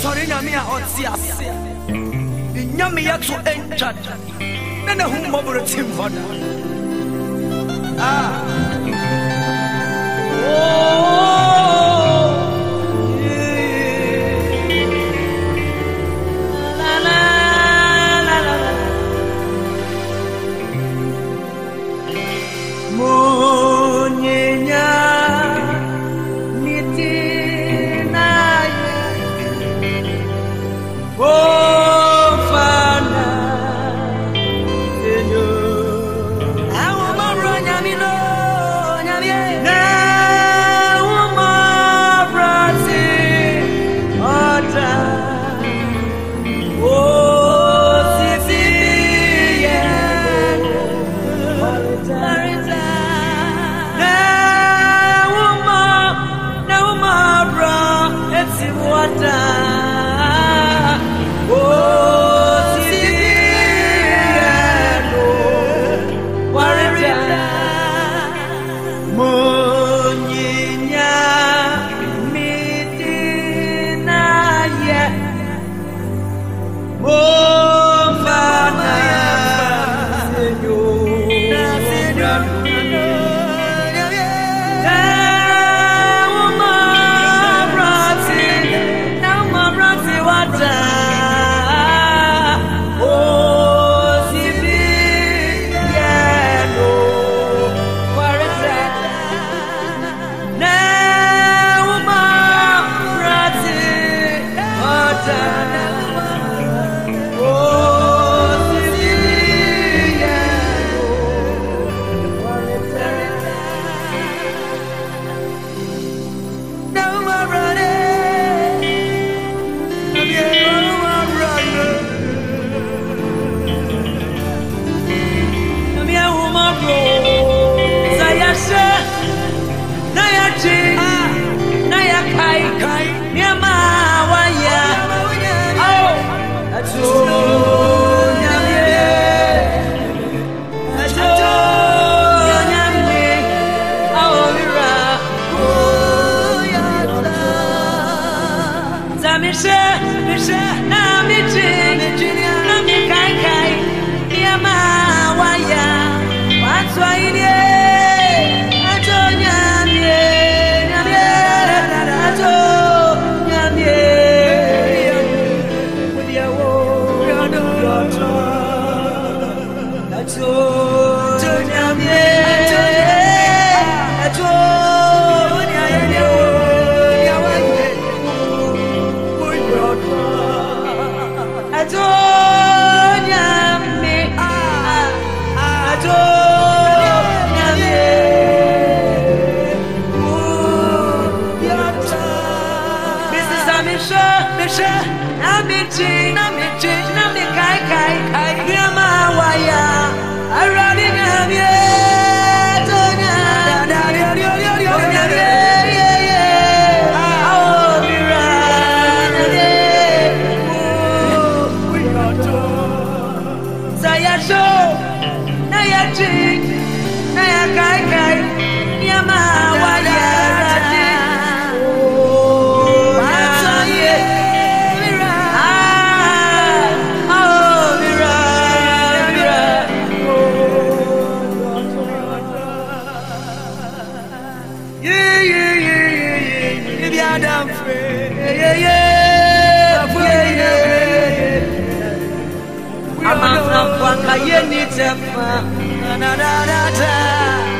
sɔre nyame a ɔte ase ne nyame yɛto ɛntwa da na ne ho mmɔborɔ tim hɔ da ah. oh.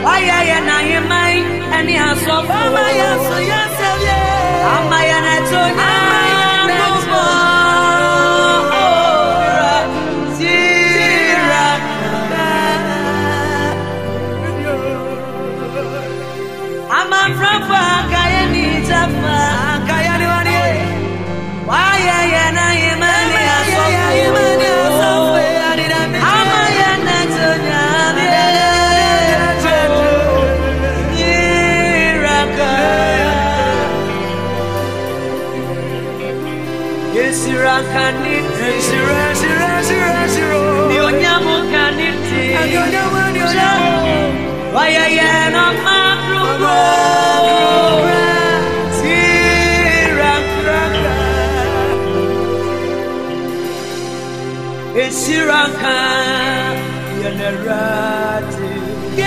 Why are you not in mine? And you are so far.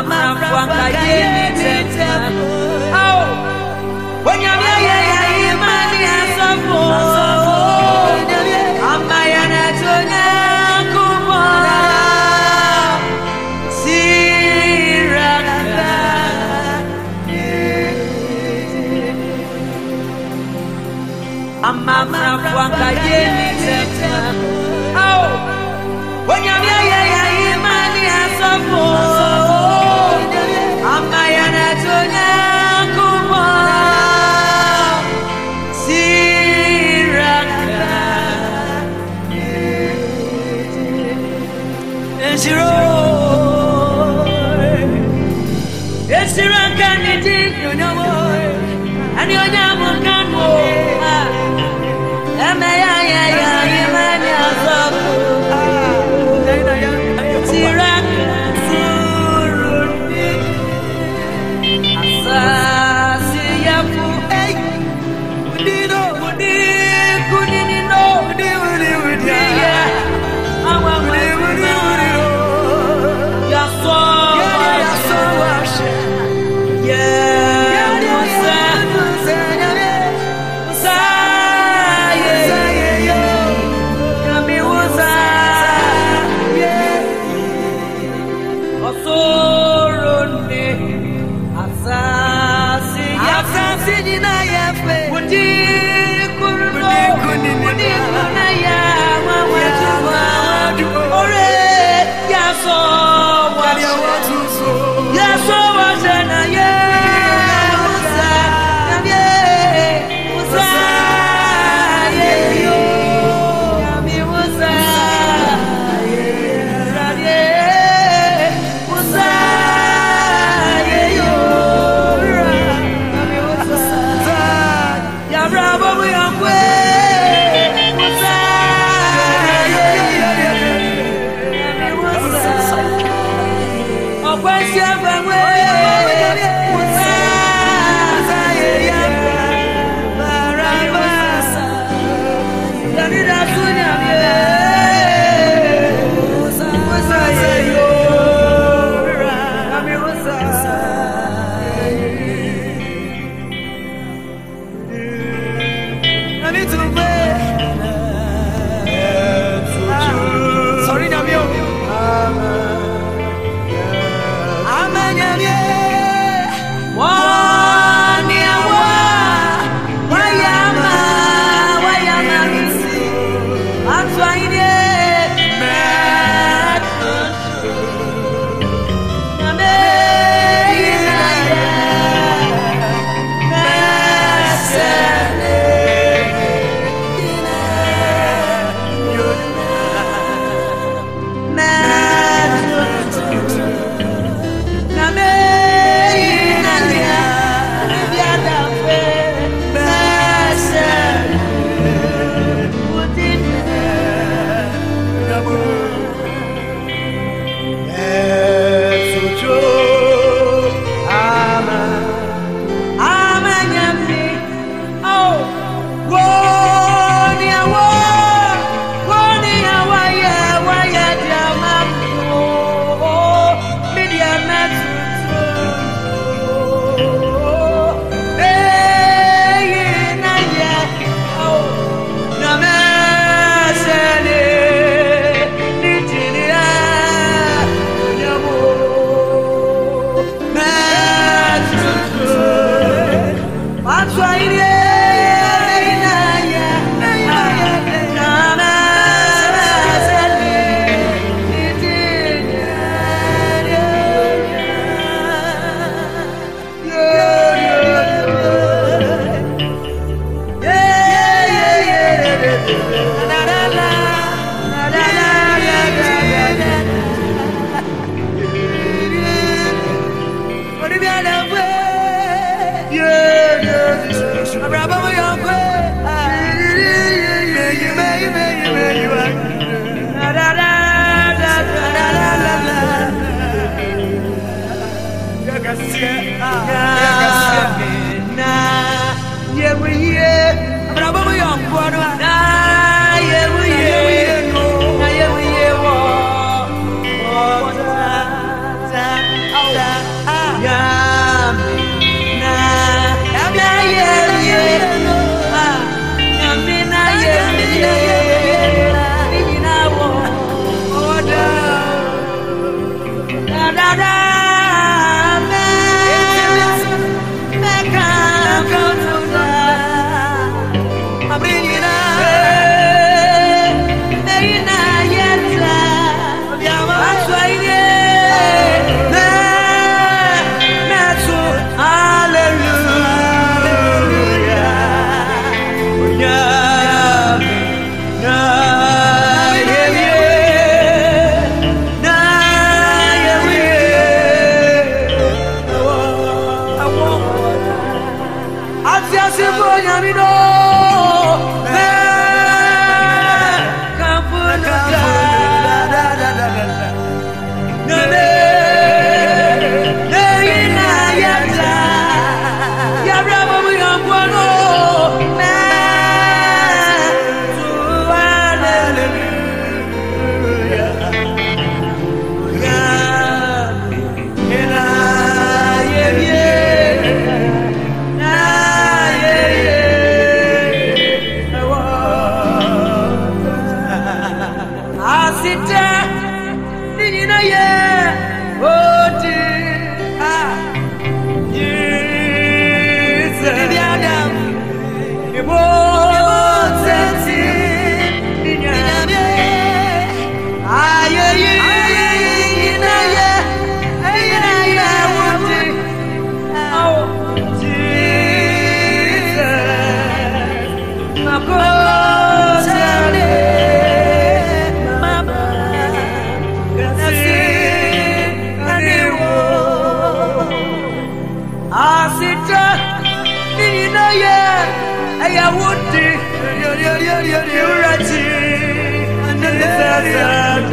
Amama Franka Yeni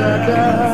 Mibo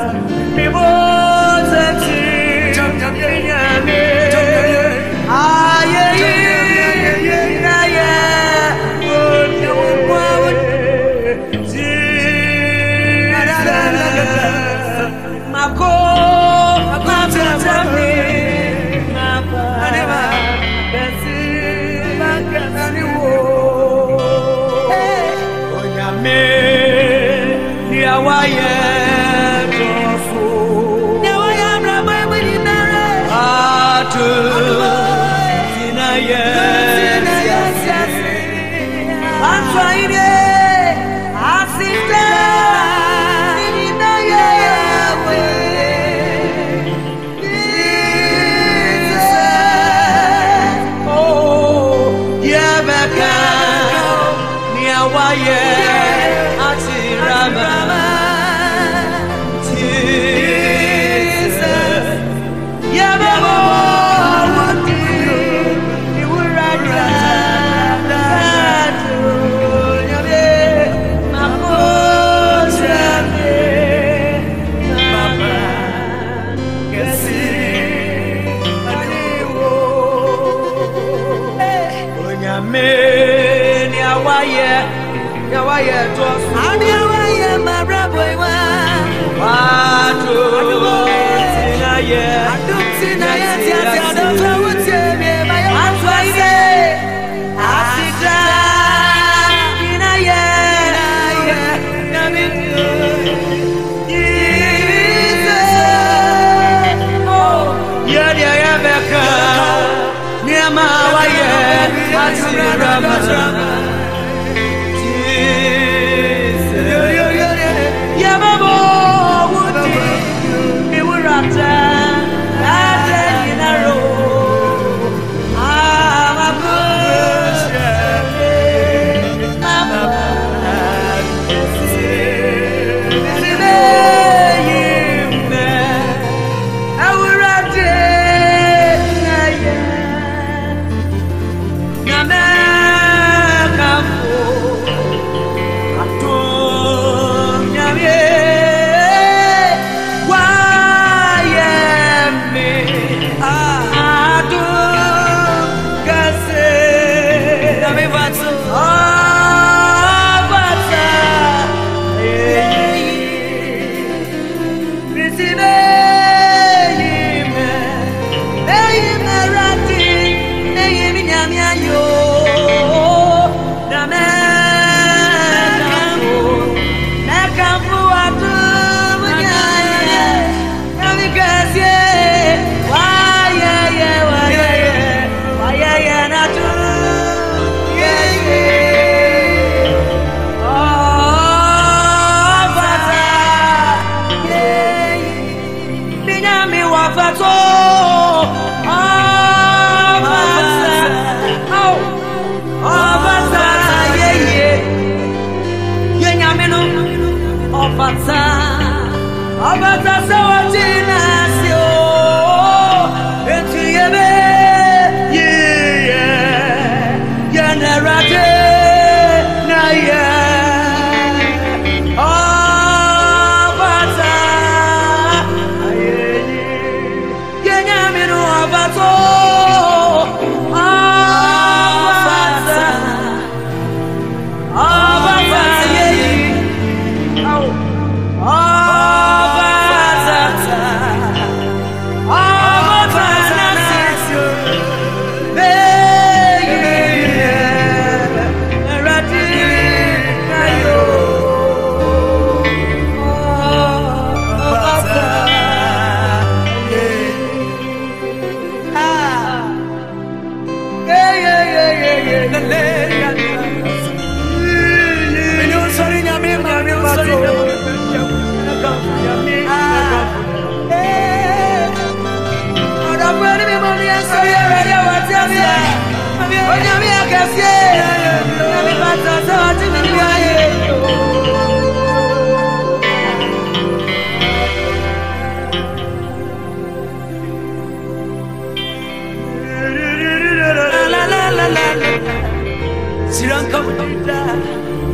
Siran kau da,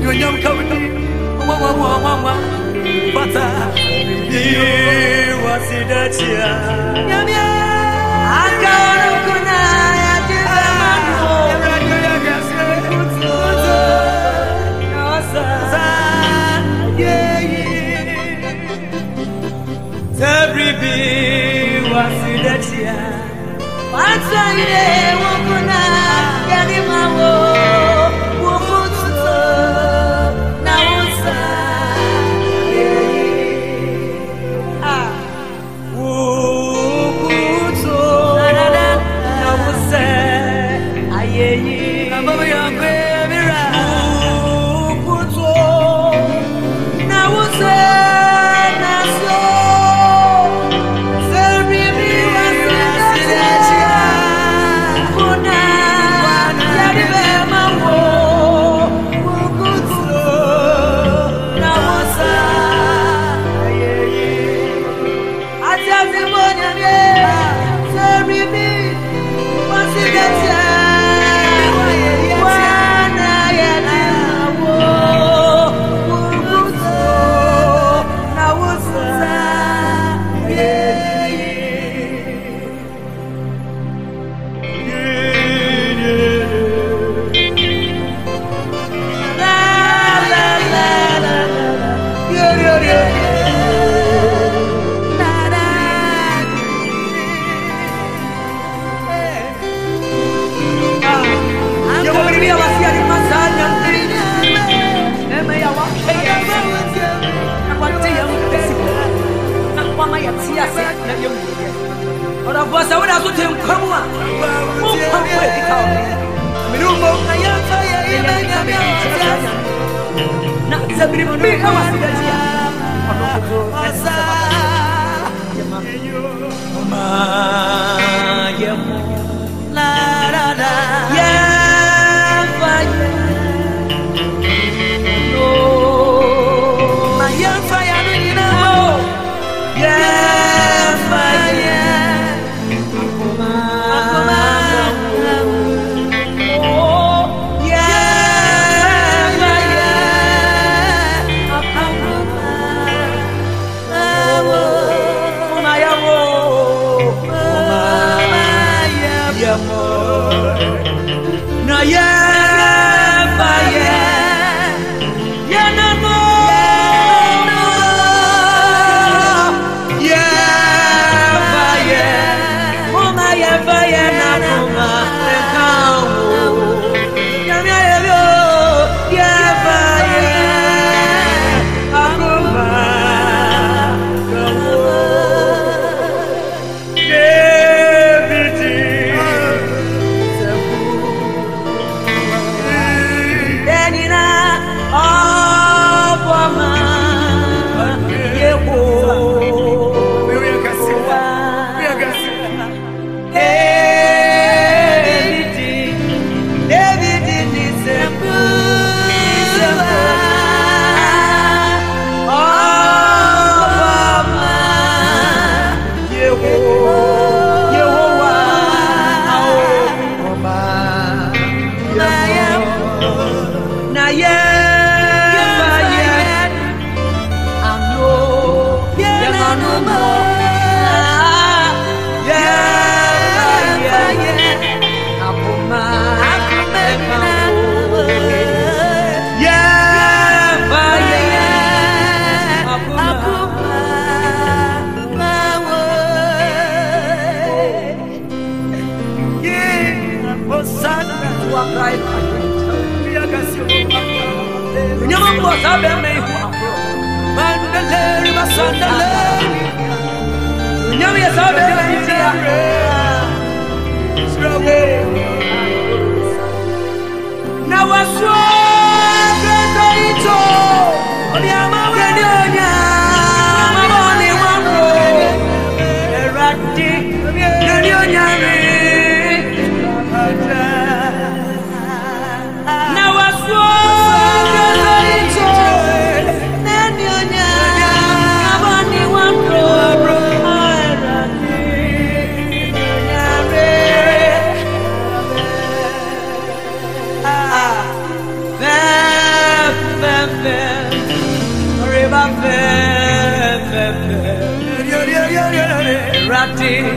yonyam kau da, wa wa wa wa wa, bata. Iwa sidachia, nyamia. What's wrong with you? What's wrong with you?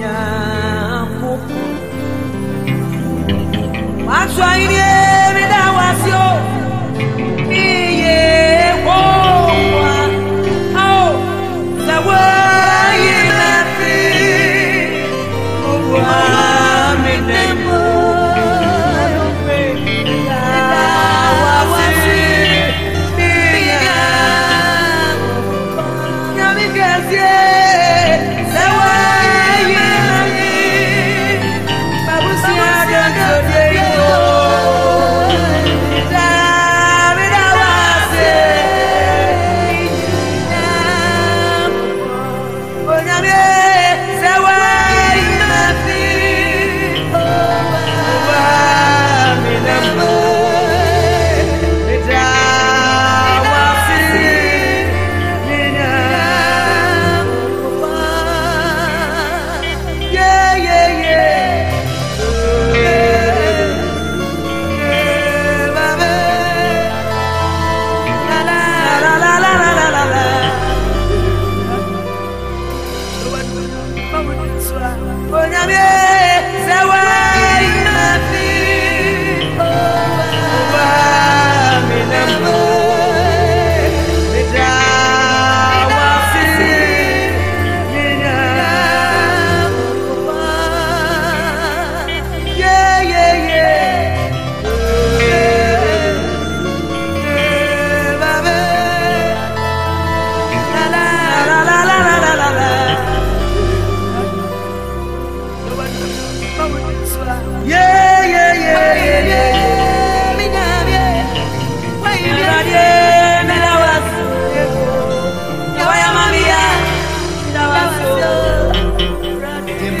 nyaku Maswa ini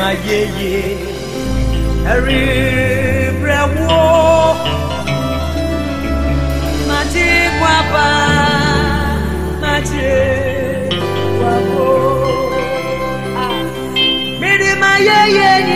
na ye ye Eri brewo Mati kwapa Mati kwapo Midi ma ye ye ni.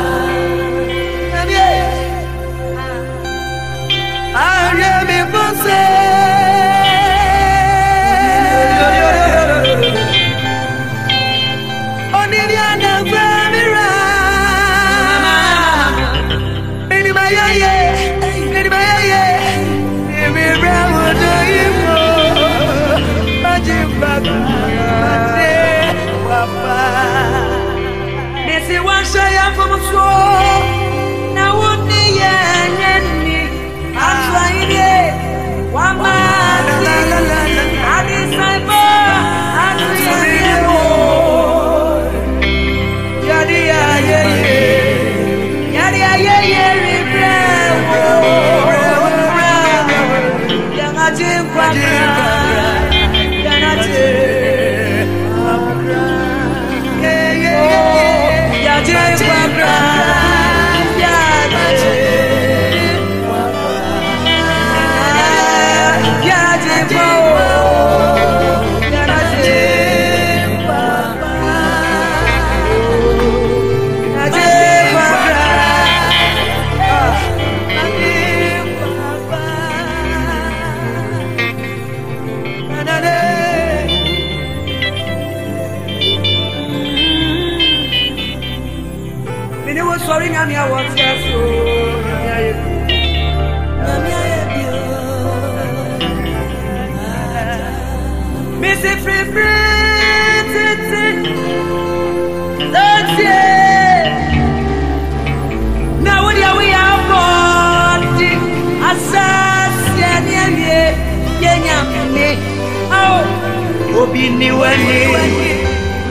Ni ni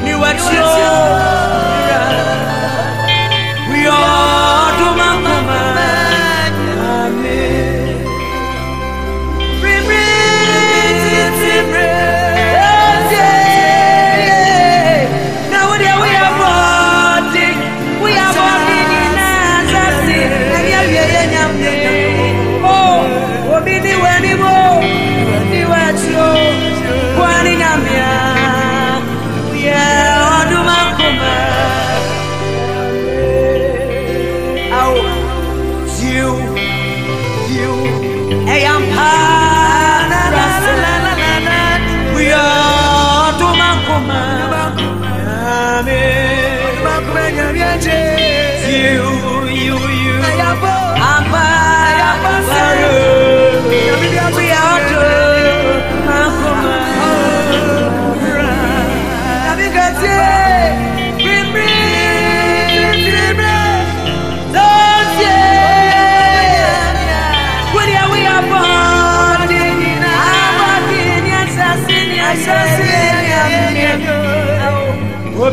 ni wacho.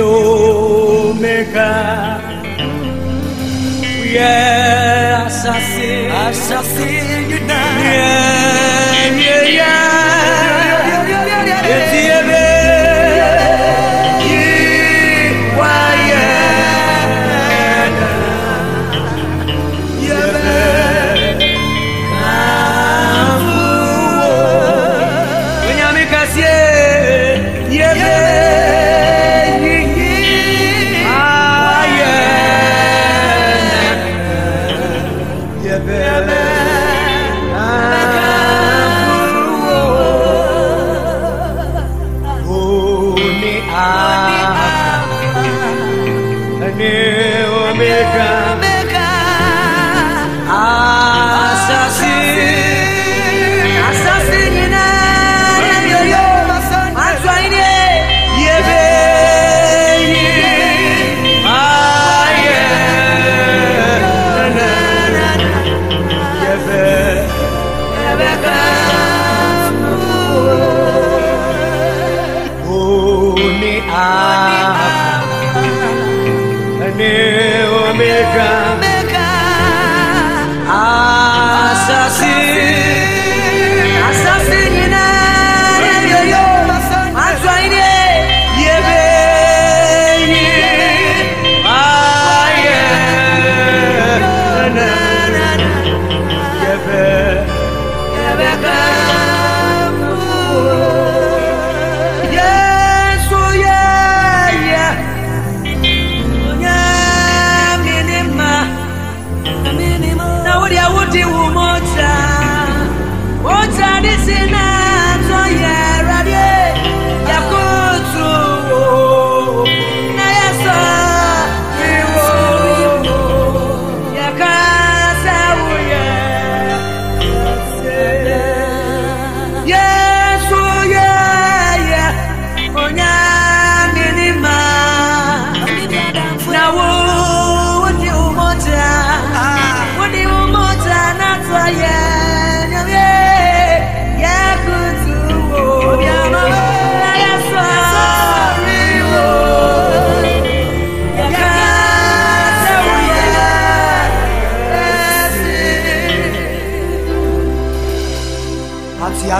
Oh, Omega. Yes, I see. I shall you now. Yeah, yeah, yeah. The Yeah! yeah.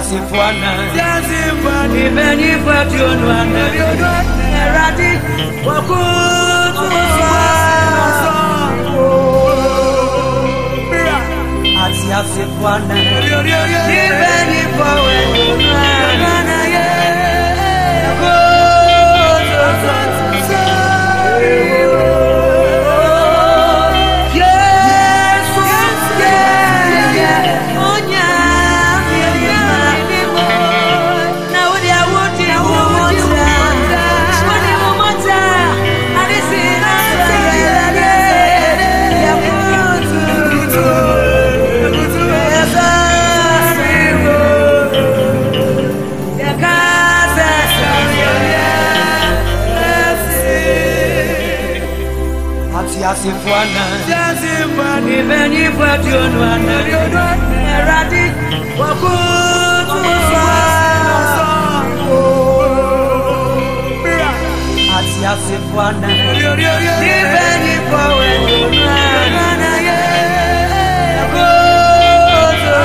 dancing for night. Dancing for Even if what you know and if you don't erratic, you you you you se fuana. Jase fuana. Ibeni fuati onuana. Eradi waku tuwa. Ati ase fuana. Ibeni fuwe onuana. Waku tuwa.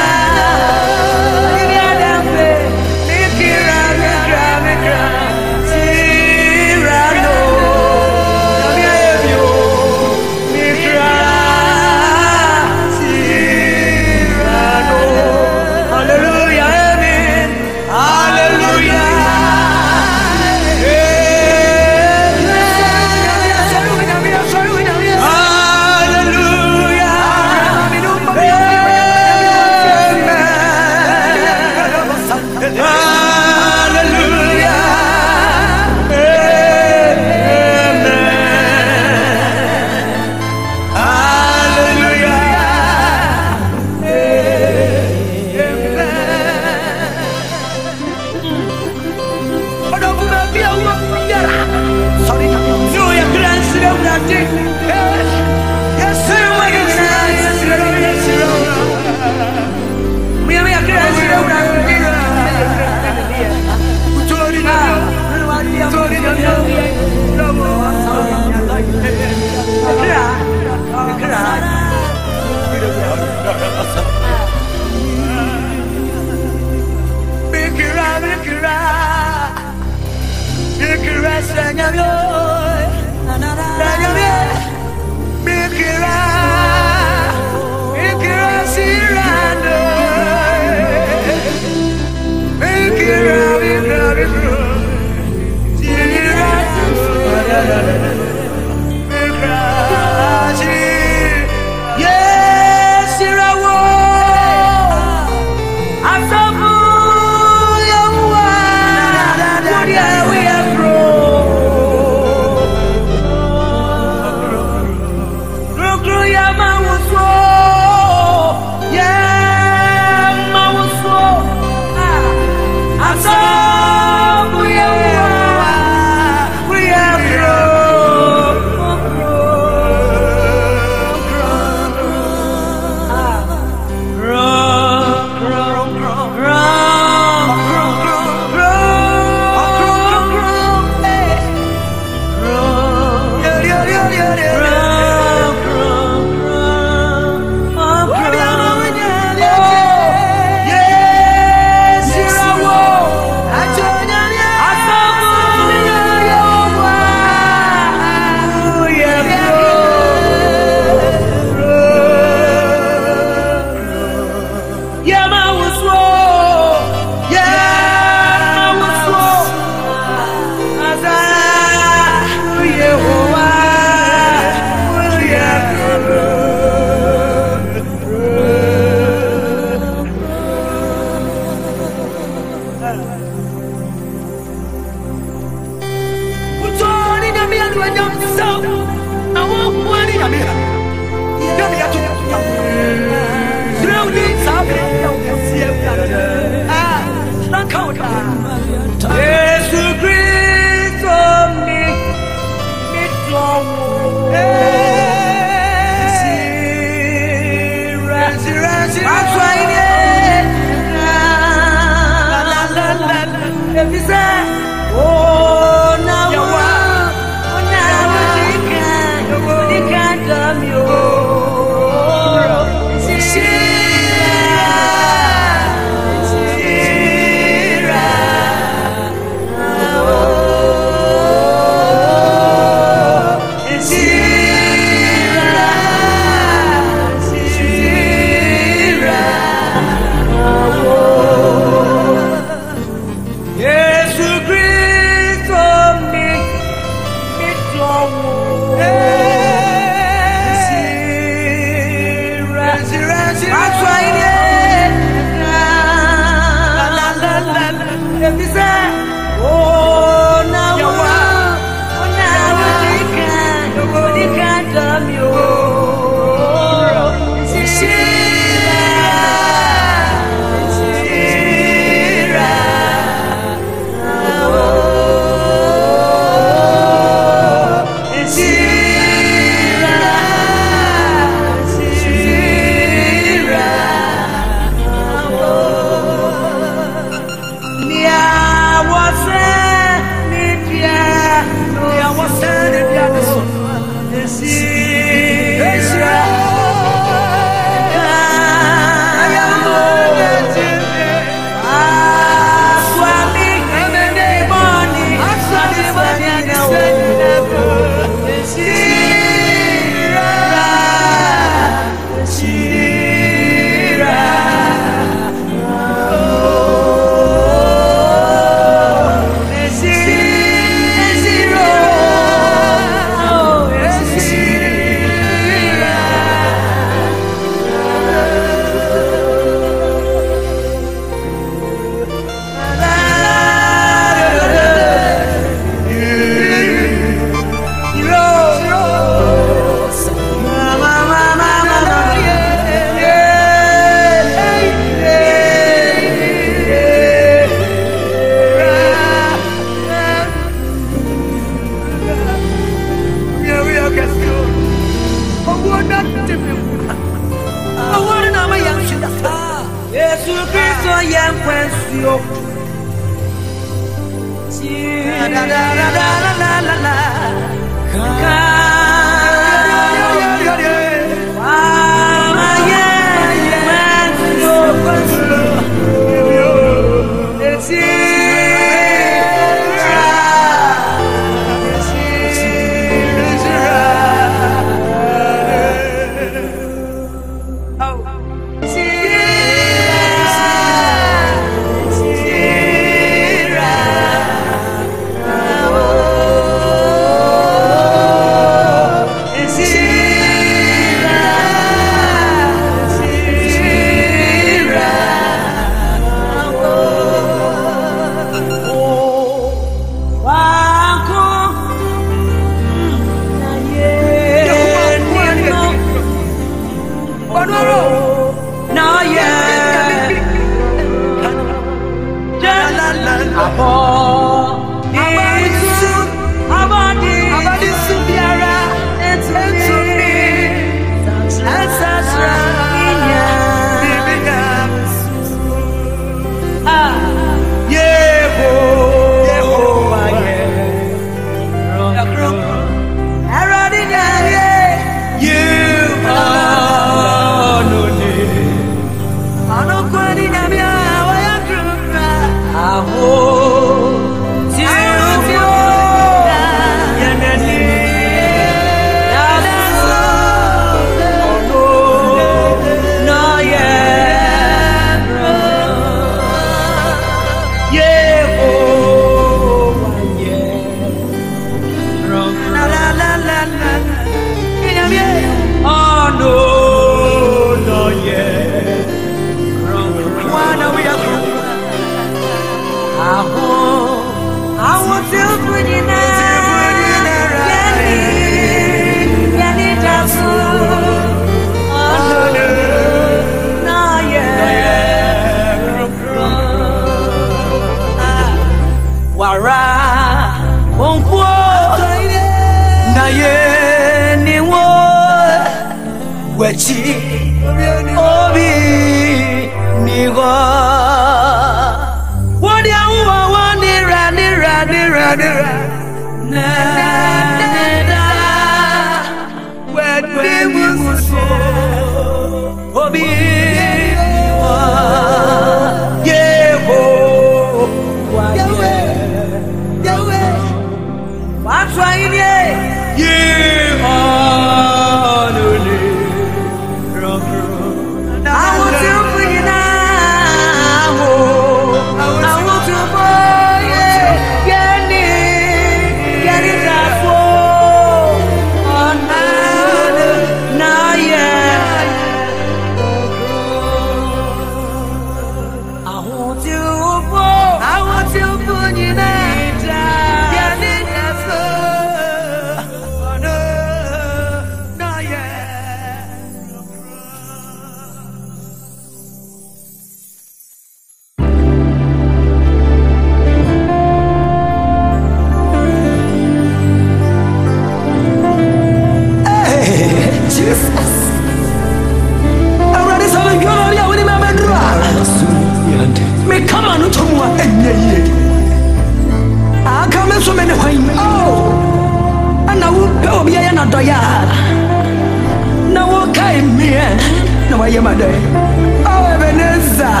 Ebenezer.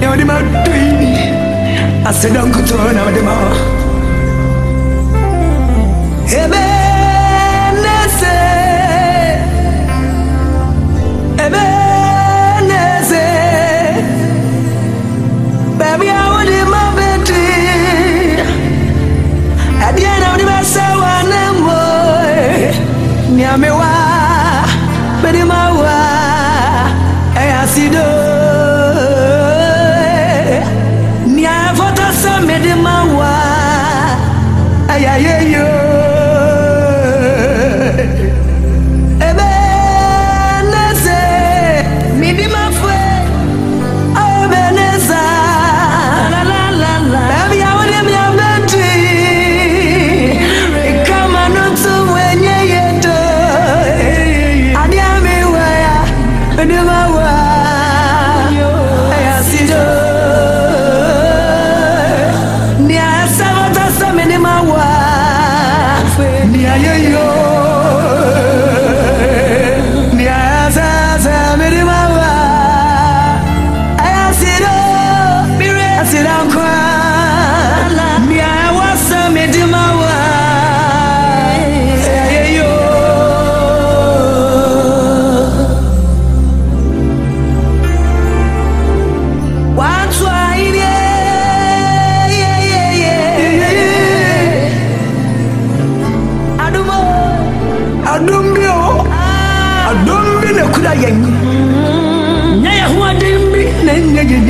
Now the man doing I said don't go to now the man Ebenezer. Ebenezer. Baby I want him my baby At the end of the man say one and more Nyame wa Baby wa see Macedon.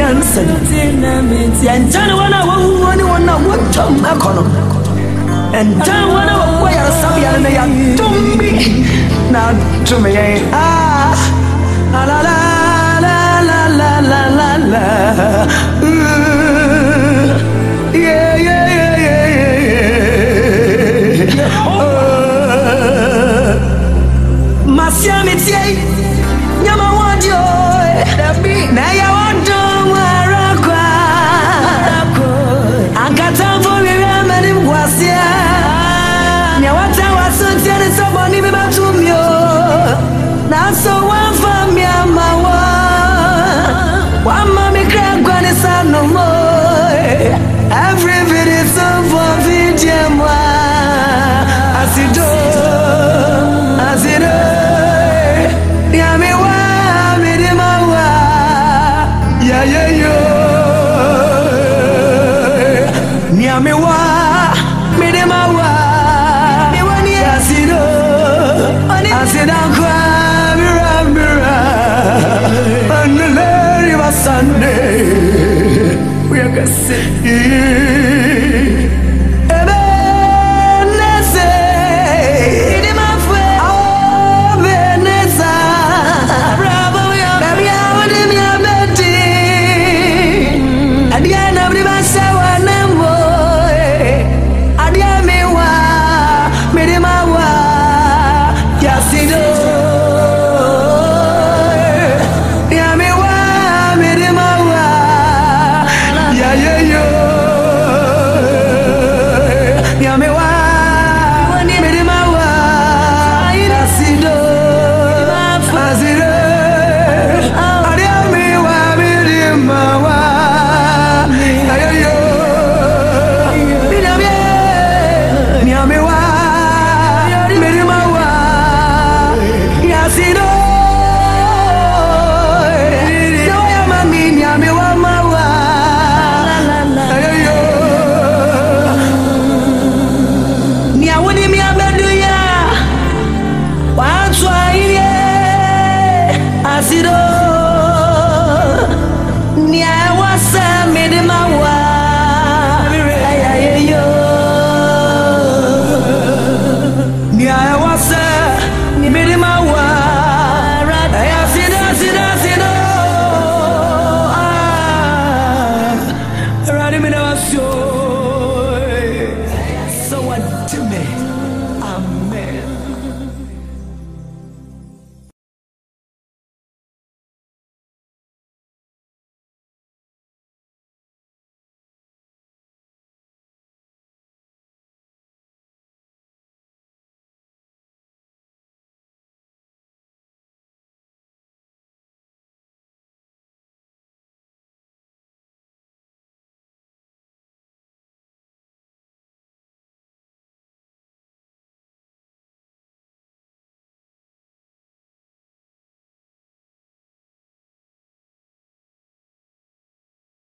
nyansɛm yɛnkyɛne wɔn a wɔwuwuo ne wɔn a wɔtwam akɔ no na miwa midima wa miwa ni asiro asidankwa mirambira wa sunday. Uyakasi